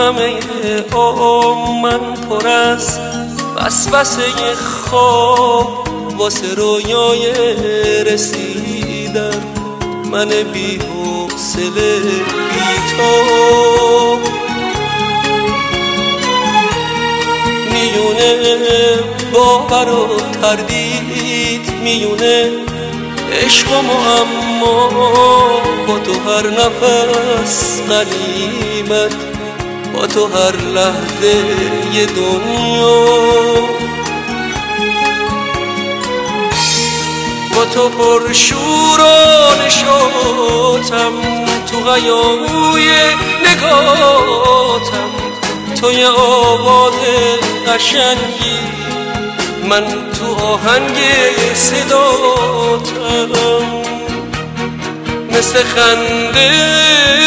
همه عمر من پر از وسوسه خواب واسه رویای رسیدن من بی حوصله بی تو میونه باور و تردید میونه عشق و معما. با تو هر نفس غنیمت. با تو هر لحظه یه دنیا. با تو پر شور و نشاتم تو هیاهوی نگاتم. تو یه آواز قشنگی من تو آهنگ صداتم. مثل خنده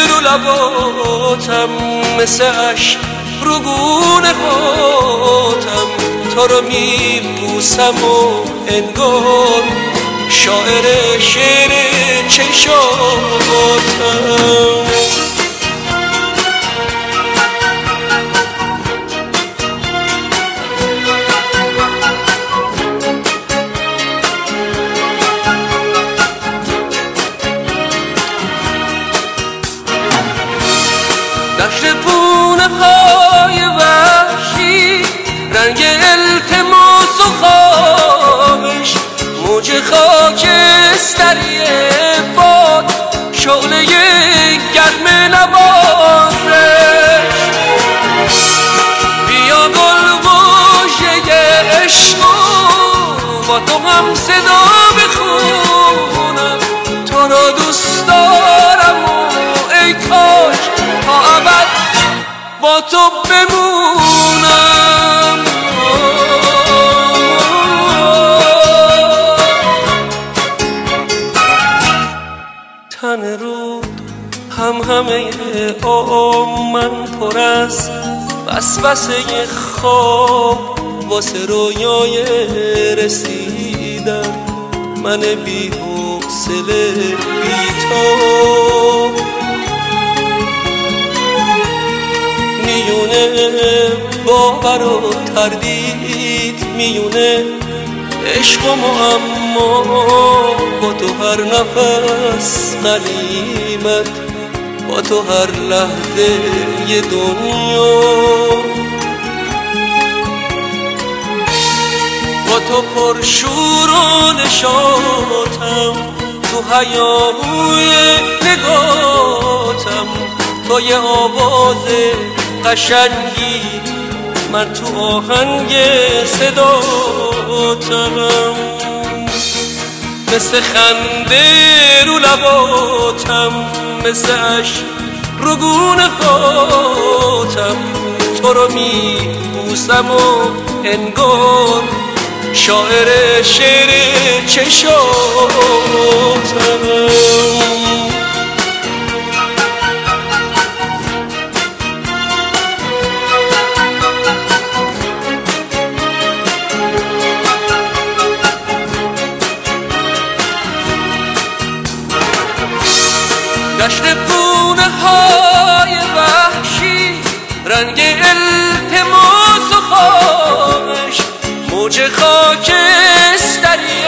رو لباتم. مثل عشق رو گونه هاتم تو رو میبوسم و انگار شاعر شعر چشاتم پونه های وحشی رنگ التماس و خوابش موج خاکستری باد شعله گرم نوازش. بیا گل واژه عشق با تو هم صدا با تو بمونم. تن رود هم همه عمر من پر از وسوسه خواب واسه رویای رسیدن. من بی حوصله بی تو. میونه باور و تردید میونه. عشق و معما با تو هر نفس غنیمت با تو هر لحظه یه دنیا. با تو پر شور و نشاتم تو هیاهوی نگاتم تو یه آواز قشنگی من تو آهنگ صداتم مثل خنده رو لباتم مثل عشق رو گونه هاتم تو رو میبوسم و انگار شاعر شعر چشاتم رنگ التماس و خوابش موج خاکستری